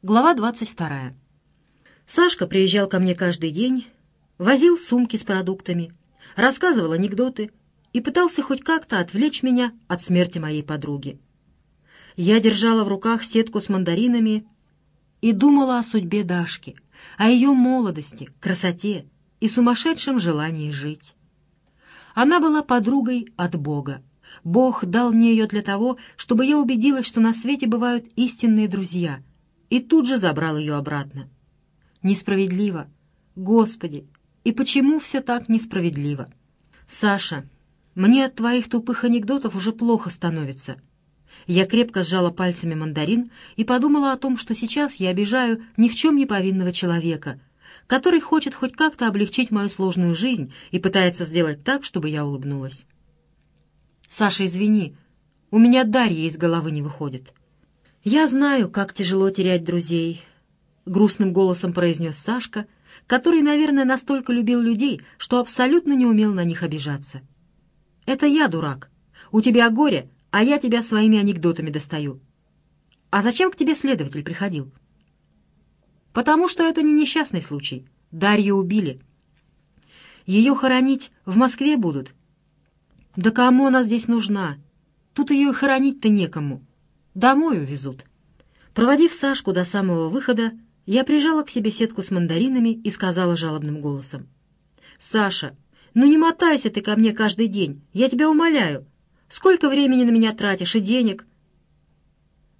Глава 22. Сашка приезжал ко мне каждый день, возил сумки с продуктами, рассказывал анекдоты и пытался хоть как-то отвлечь меня от смерти моей подруги. Я держала в руках сетку с мандаринами и думала о судьбе Дашки, о ее молодости, красоте и сумасшедшем желании жить. Она была подругой от Бога. Бог дал мне ее для того, чтобы я убедилась, что на свете бывают истинные друзья — и тут же забрал ее обратно. Несправедливо. Господи, и почему все так несправедливо? Саша, мне от твоих тупых анекдотов уже плохо становится. Я крепко сжала пальцами мандарин и подумала о том, что сейчас я обижаю ни в чем не повинного человека, который хочет хоть как-то облегчить мою сложную жизнь и пытается сделать так, чтобы я улыбнулась. «Саша, извини, у меня Дарья из головы не выходит. «Я знаю, как тяжело терять друзей», — грустным голосом произнес Сашка, который, наверное, настолько любил людей, что абсолютно не умел на них обижаться. «Это я дурак. У тебя горе, а я тебя своими анекдотами достаю. А зачем к тебе следователь приходил?» «Потому что это не несчастный случай. Дарью убили. Ее хоронить в Москве будут. Да кому она здесь нужна? Тут ее хоронить-то некому». Домой увезут. Проводив Сашку до самого выхода, я прижала к себе сетку с мандаринами и сказала жалобным голосом. «Саша, ну не мотайся ты ко мне каждый день, я тебя умоляю. Сколько времени на меня тратишь и денег?»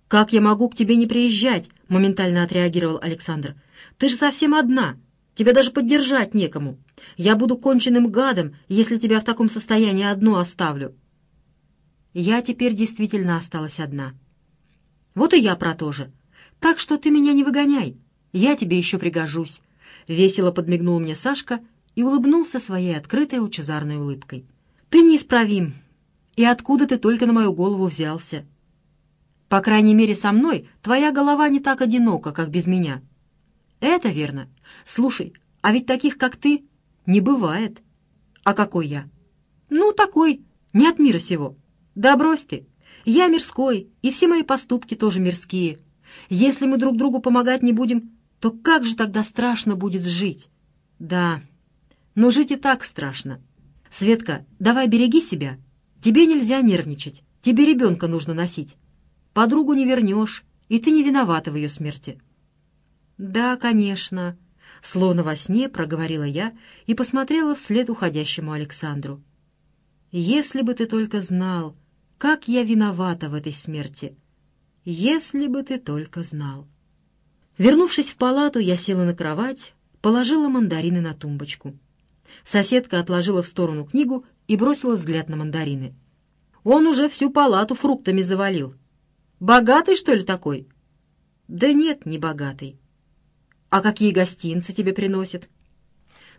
«Как я могу к тебе не приезжать?» — моментально отреагировал Александр. «Ты же совсем одна. Тебя даже поддержать некому. Я буду конченным гадом, если тебя в таком состоянии одну оставлю». Я теперь действительно осталась одна. Вот и я про то же. Так что ты меня не выгоняй. Я тебе еще пригожусь. Весело подмигнул мне Сашка и улыбнулся своей открытой лучезарной улыбкой. Ты неисправим. И откуда ты только на мою голову взялся? По крайней мере, со мной твоя голова не так одинока, как без меня. Это верно. Слушай, а ведь таких, как ты, не бывает. А какой я? Ну, такой, не от мира сего. Да брось ты. Я мирской, и все мои поступки тоже мирские. Если мы друг другу помогать не будем, то как же тогда страшно будет жить? Да, но жить и так страшно. Светка, давай береги себя. Тебе нельзя нервничать, тебе ребенка нужно носить. Подругу не вернешь, и ты не виновата в ее смерти. Да, конечно, словно во сне проговорила я и посмотрела вслед уходящему Александру. Если бы ты только знал, как я виновата в этой смерти! Если бы ты только знал!» Вернувшись в палату, я села на кровать, положила мандарины на тумбочку. Соседка отложила в сторону книгу и бросила взгляд на мандарины. «Он уже всю палату фруктами завалил. Богатый, что ли, такой?» «Да нет, не богатый. А какие гостинцы тебе приносит?»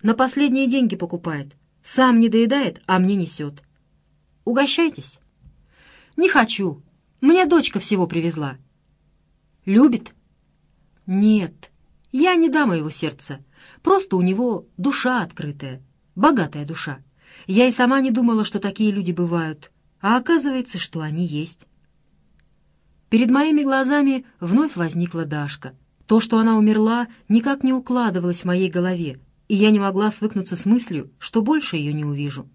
«На последние деньги покупает. Сам не доедает, а мне несет. Угощайтесь». «Не хочу. Мне дочка всего привезла». «Любит?» «Нет, я не дам его сердца. Просто у него душа открытая, богатая душа. Я и сама не думала, что такие люди бывают, а оказывается, что они есть». Перед моими глазами вновь возникла Дашка. То, что она умерла, никак не укладывалось в моей голове, и я не могла свыкнуться с мыслью, что больше ее не увижу.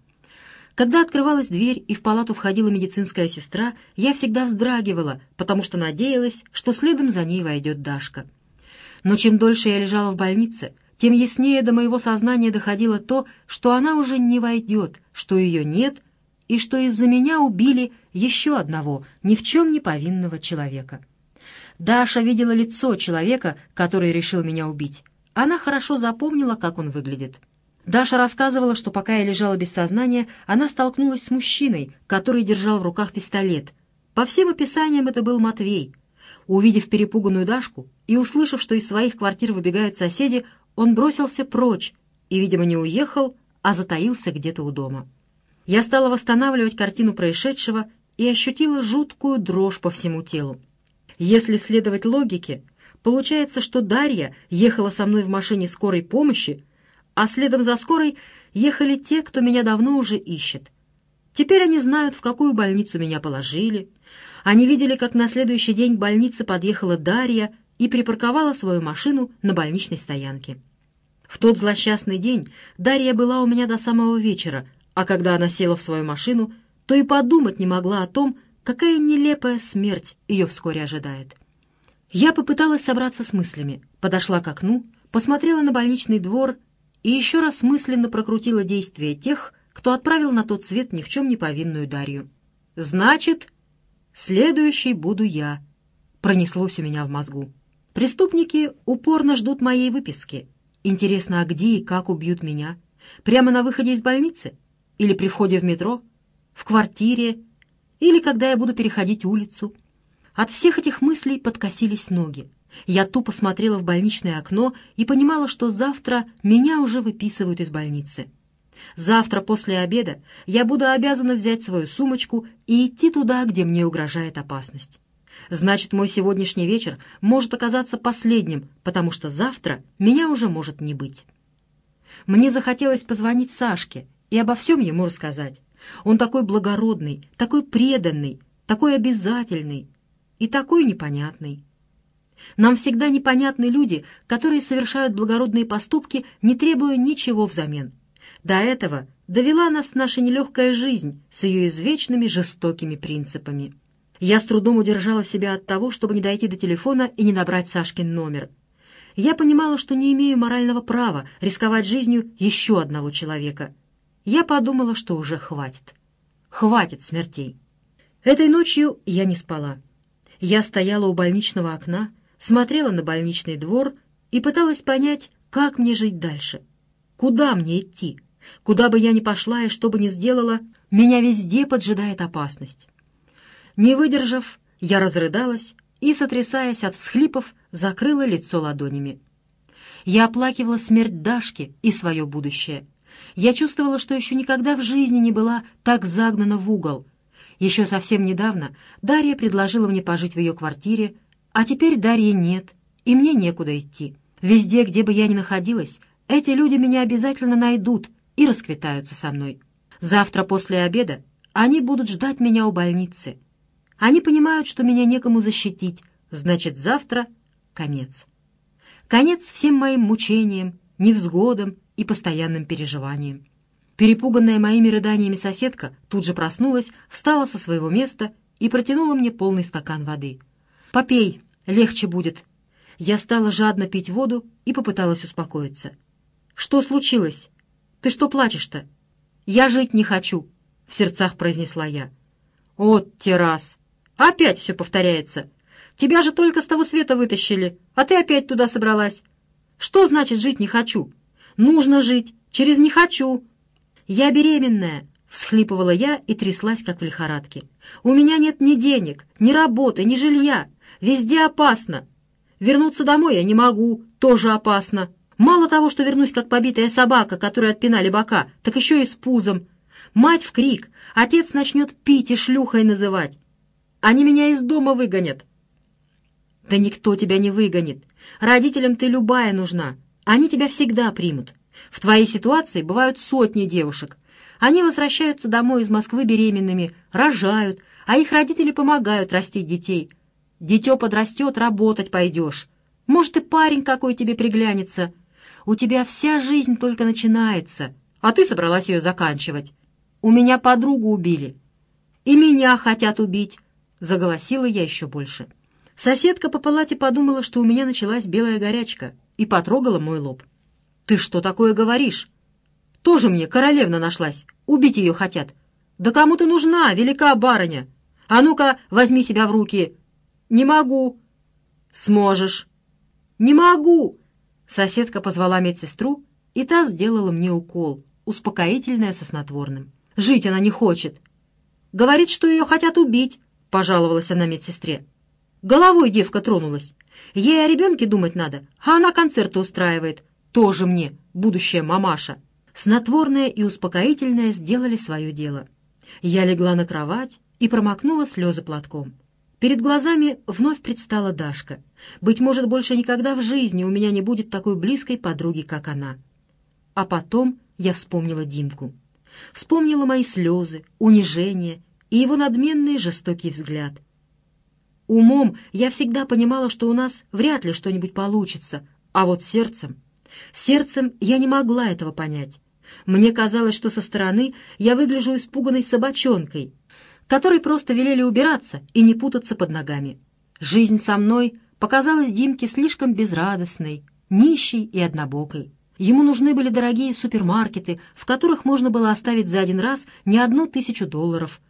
Когда открывалась дверь и в палату входила медицинская сестра, я всегда вздрагивала, потому что надеялась, что следом за ней войдет Дашка. Но чем дольше я лежала в больнице, тем яснее до моего сознания доходило то, что она уже не войдет, что ее нет, и что из-за меня убили еще одного ни в чем не повинного человека. Даша видела лицо человека, который решил меня убить. Она хорошо запомнила, как он выглядит. Даша рассказывала, что пока я лежала без сознания, она столкнулась с мужчиной, который держал в руках пистолет. По всем описаниям это был Матвей. Увидев перепуганную Дашку и услышав, что из своих квартир выбегают соседи, он бросился прочь и, видимо, не уехал, а затаился где-то у дома. Я стала восстанавливать картину происшедшего и ощутила жуткую дрожь по всему телу. Если следовать логике, получается, что Дарья ехала со мной в машине скорой помощи, а следом за скорой ехали те, кто меня давно уже ищет. Теперь они знают, в какую больницу меня положили. Они видели, как на следующий день к больнице подъехала Дарья и припарковала свою машину на больничной стоянке. В тот злосчастный день Дарья была у меня до самого вечера, а когда она села в свою машину, то и подумать не могла о том, какая нелепая смерть ее вскоре ожидает. Я попыталась собраться с мыслями, подошла к окну, посмотрела на больничный двор и еще раз мысленно прокрутила действия тех, кто отправил на тот свет ни в чем не повинную Дарью. «Значит, следующий буду я», — пронеслось у меня в мозгу. Преступники упорно ждут моей выписки. Интересно, а где и как убьют меня? Прямо на выходе из больницы? Или при входе в метро? В квартире? Или когда я буду переходить улицу? От всех этих мыслей подкосились ноги. Я тупо смотрела в больничное окно и понимала, что завтра меня уже выписывают из больницы. Завтра после обеда я буду обязана взять свою сумочку и идти туда, где мне угрожает опасность. Значит, мой сегодняшний вечер может оказаться последним, потому что завтра меня уже может не быть. Мне захотелось позвонить Сашке и обо всем ему рассказать. Он такой благородный, такой преданный, такой обязательный и такой непонятный. Нам всегда непонятны люди, которые совершают благородные поступки, не требуя ничего взамен. До этого довела нас наша нелегкая жизнь с ее извечными жестокими принципами. Я с трудом удержала себя от того, чтобы не дойти до телефона и не набрать Сашкин номер. Я понимала, что не имею морального права рисковать жизнью еще одного человека. Я подумала, что уже хватит. Хватит смертей. Этой ночью я не спала. Я стояла у больничного окна, смотрела на больничный двор и пыталась понять, как мне жить дальше. Куда мне идти? Куда бы я ни пошла и что бы ни сделала, меня везде поджидает опасность. Не выдержав, я разрыдалась и, сотрясаясь от всхлипов, закрыла лицо ладонями. Я оплакивала смерть Дашки и свое будущее. Я чувствовала, что еще никогда в жизни не была так загнана в угол. Еще совсем недавно Дарья предложила мне пожить в ее квартире, а теперь Дарьи нет, и мне некуда идти. Везде, где бы я ни находилась, эти люди меня обязательно найдут и расквитаются со мной. Завтра после обеда они будут ждать меня у больницы. Они понимают, что меня некому защитить, значит, завтра конец. Конец всем моим мучениям, невзгодам и постоянным переживаниям. Перепуганная моими рыданиями соседка тут же проснулась, встала со своего места и протянула мне полный стакан воды. «Попей, легче будет». Я стала жадно пить воду и попыталась успокоиться. «Что случилось? Ты что плачешь-то?» «Я жить не хочу», — в сердцах произнесла я. «Вот террас! Опять все повторяется. Тебя же только с того света вытащили, а ты опять туда собралась. Что значит жить не хочу? Нужно жить, через не хочу. Я беременная, всхлипывала я и тряслась, как в лихорадке. У меня нет ни денег, ни работы, ни жилья. Везде опасно. Вернуться домой я не могу, тоже опасно. Мало того, что вернусь как побитая собака, которой отпинали бока, так еще и с пузом. Мать в крик, отец начнет пить и шлюхой называть. Они меня из дома выгонят». «Да никто тебя не выгонит. Родителям ты любая нужна. Они тебя всегда примут. В твоей ситуации бывают сотни девушек. Они возвращаются домой из Москвы беременными, рожают, а их родители помогают растить детей. Дитё подрастет, работать пойдешь. Может, и парень какой тебе приглянется. У тебя вся жизнь только начинается, а ты собралась ее заканчивать. У меня подругу убили. И меня хотят убить. Заголосила я еще больше. Соседка по палате подумала, что у меня началась белая горячка, и потрогала мой лоб. «Ты что такое говоришь? Тоже мне королевна нашлась. Убить ее хотят. Да кому ты нужна, велика барыня? А ну-ка, возьми себя в руки!» «Не могу!» «Сможешь!» «Не могу!» Соседка позвала медсестру, и та сделала мне укол, успокоительное со снотворным. «Жить она не хочет!» «Говорит, что ее хотят убить!» — пожаловалась она медсестре. «Головой девка тронулась. Ей о ребенке думать надо, а она концерты устраивает. Тоже мне, будущая мамаша». Снотворное и успокоительное сделали свое дело. Я легла на кровать и промокнула слезы платком. Перед глазами вновь предстала Дашка. Быть может, больше никогда в жизни у меня не будет такой близкой подруги, как она. А потом я вспомнила Димку. Вспомнила мои слезы, унижение и его надменный жестокий взгляд. Умом я всегда понимала, что у нас вряд ли что-нибудь получится, а вот сердцем... Сердцем я не могла этого понять. Мне казалось, что со стороны я выгляжу испуганной собачонкой, которой просто велели убираться и не путаться под ногами. Жизнь со мной показалась Димке слишком безрадостной, нищей и однобокой. Ему нужны были дорогие супермаркеты, в которых можно было оставить за один раз не одну тысячу долларов.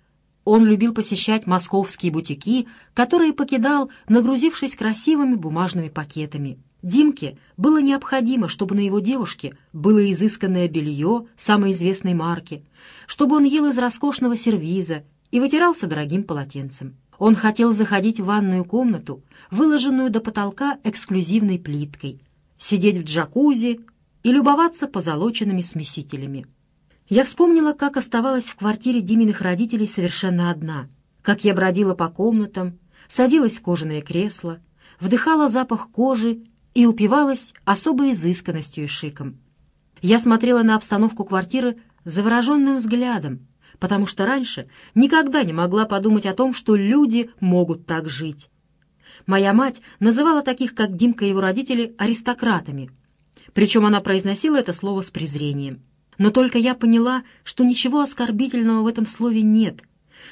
Он любил посещать московские бутики, которые покидал, нагрузившись красивыми бумажными пакетами. Димке было необходимо, чтобы на его девушке было изысканное белье самой известной марки, чтобы он ел из роскошного сервиза и вытирался дорогим полотенцем. Он хотел заходить в ванную комнату, выложенную до потолка эксклюзивной плиткой, сидеть в джакузи и любоваться позолоченными смесителями. Я вспомнила, как оставалась в квартире Диминых родителей совершенно одна, как я бродила по комнатам, садилась в кожаное кресло, вдыхала запах кожи и упивалась особой изысканностью и шиком. Я смотрела на обстановку квартиры завороженным взглядом, потому что раньше никогда не могла подумать о том, что люди могут так жить. Моя мать называла таких, как Димка и его родители, аристократами — причем она произносила это слово с презрением. Но только я поняла, что ничего оскорбительного в этом слове нет,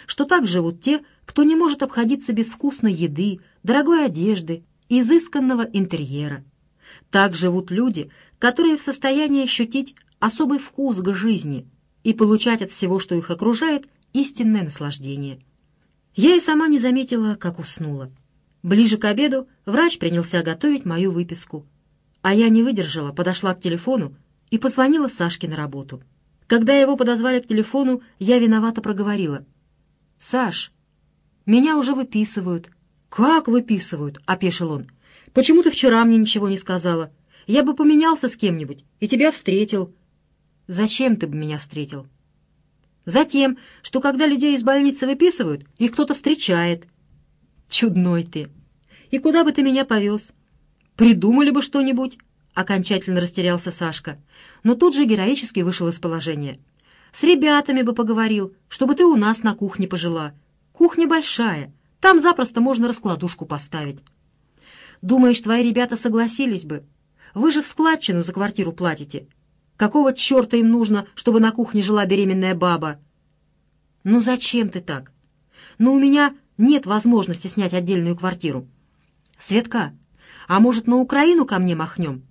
что так живут те, кто не может обходиться без вкусной еды, дорогой одежды, изысканного интерьера. Так живут люди, которые в состоянии ощутить особый вкус к жизни и получать от всего, что их окружает, истинное наслаждение. Я и сама не заметила, как уснула. Ближе к обеду врач принялся готовить мою выписку, а я не выдержала, подошла к телефону и позвонила Сашке на работу. Когда его подозвали к телефону, я виновато проговорила. «Саш, меня уже выписывают». «Как выписывают?» — опешил он. «Почему ты вчера мне ничего не сказала? Я бы поменялся с кем-нибудь и тебя встретил». «Зачем ты бы меня встретил?» «Затем, что когда людей из больницы выписывают, их кто-то встречает». «Чудной ты! И куда бы ты меня повез?» Придумали бы что-нибудь!» — окончательно растерялся Сашка. Но тут же героически вышел из положения. «С ребятами бы поговорил, чтобы ты у нас на кухне пожила. Кухня большая, там запросто можно раскладушку поставить». «Думаешь, твои ребята согласились бы? Вы же в складчину за квартиру платите. Какого черта им нужно, чтобы на кухне жила беременная баба?» «Ну зачем ты так? Ну у меня нет возможности снять отдельную квартиру». «Светка, а может, на Украину ко мне махнем?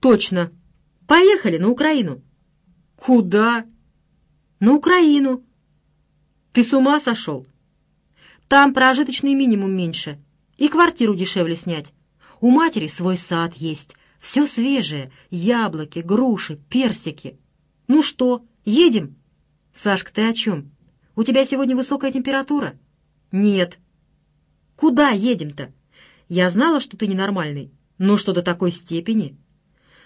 Точно. Поехали на Украину. Куда? На Украину. Ты с ума сошел? Там прожиточный минимум меньше. И квартиру дешевле снять. У матери свой сад есть. Все свежее. Яблоки, груши, персики. Ну что, едем? Сашка, ты о чем? У тебя сегодня высокая температура? Нет. Куда едем-то? Я знала, что ты ненормальный, но что до такой степени?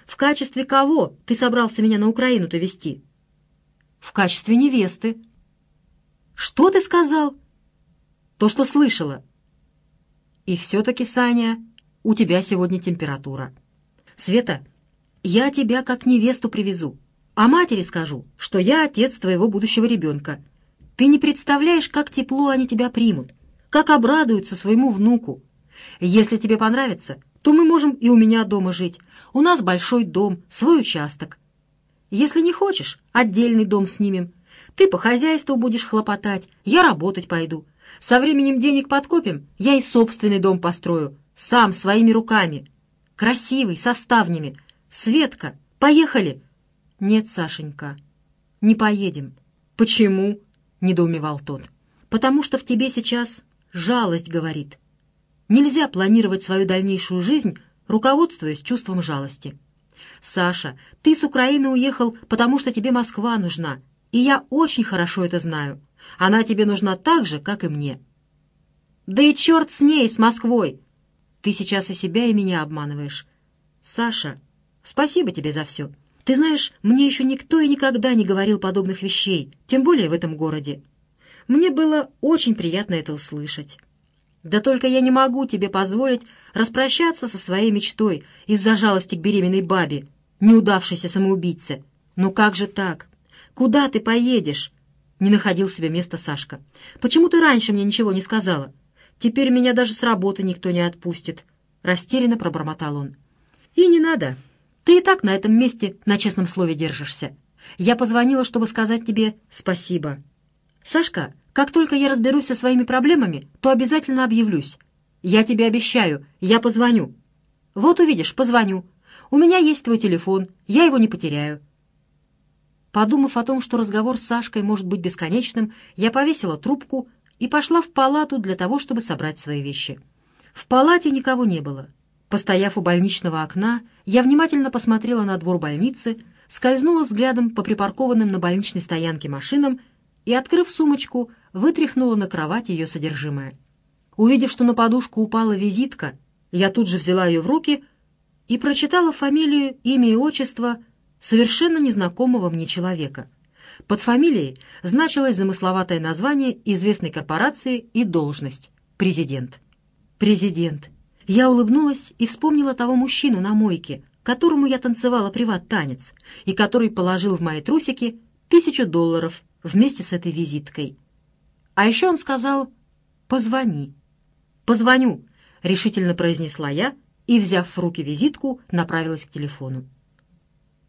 В качестве кого ты собрался меня на Украину-то везти? В качестве невесты. Что ты сказал? То, что слышала. И все-таки, Саня, у тебя сегодня температура. Света, я тебя как невесту привезу, а матери скажу, что я отец твоего будущего ребенка. Ты не представляешь, как тепло они тебя примут, как обрадуются своему внуку. Если тебе понравится, то мы можем и у меня дома жить. У нас большой дом, свой участок. Если не хочешь, отдельный дом снимем. Ты по хозяйству будешь хлопотать, я работать пойду. Со временем денег подкопим, я и собственный дом построю. Сам, своими руками. Красивый, со ставнями. Светка, поехали!» «Нет, Сашенька, не поедем». «Почему?» — недоумевал тот. «Потому что в тебе сейчас жалость говорит». Нельзя планировать свою дальнейшую жизнь, руководствуясь чувством жалости. «Саша, ты с Украины уехал, потому что тебе Москва нужна, и я очень хорошо это знаю. Она тебе нужна так же, как и мне». «Да и черт с ней, с Москвой! Ты сейчас и себя, и меня обманываешь. Саша, спасибо тебе за все. Ты знаешь, мне еще никто и никогда не говорил подобных вещей, тем более в этом городе. Мне было очень приятно это услышать». Да только я не могу тебе позволить распрощаться со своей мечтой из-за жалости к беременной бабе, неудавшейся самоубийце. Ну как же так? Куда ты поедешь?» Не находил себе места Сашка. «Почему ты раньше мне ничего не сказала? Теперь меня даже с работы никто не отпустит», — растерянно пробормотал он. «И не надо. Ты и так на этом месте на честном слове держишься. Я позвонила, чтобы сказать тебе спасибо. Сашка, как только я разберусь со своими проблемами, то обязательно объявлюсь. Я тебе обещаю, я позвоню. Вот увидишь, позвоню. У меня есть твой телефон, я его не потеряю». Подумав о том, что разговор с Сашкой может быть бесконечным, я повесила трубку и пошла в палату для того, чтобы собрать свои вещи. В палате никого не было. Постояв у больничного окна, я внимательно посмотрела на двор больницы, скользнула взглядом по припаркованным на больничной стоянке машинам и, открыв сумочку, вытряхнула на кровать ее содержимое. Увидев, что на подушку упала визитка, я тут же взяла ее в руки и прочитала фамилию, имя и отчество совершенно незнакомого мне человека. Под фамилией значилось замысловатое название известной корпорации и должность — президент. Президент. Я улыбнулась и вспомнила того мужчину на мойке, которому я танцевала приват-танец, и который положил в мои трусики тысячу долларов вместе с этой визиткой. А еще он сказал «позвони». «Позвоню», — решительно произнесла я и, взяв в руки визитку, направилась к телефону.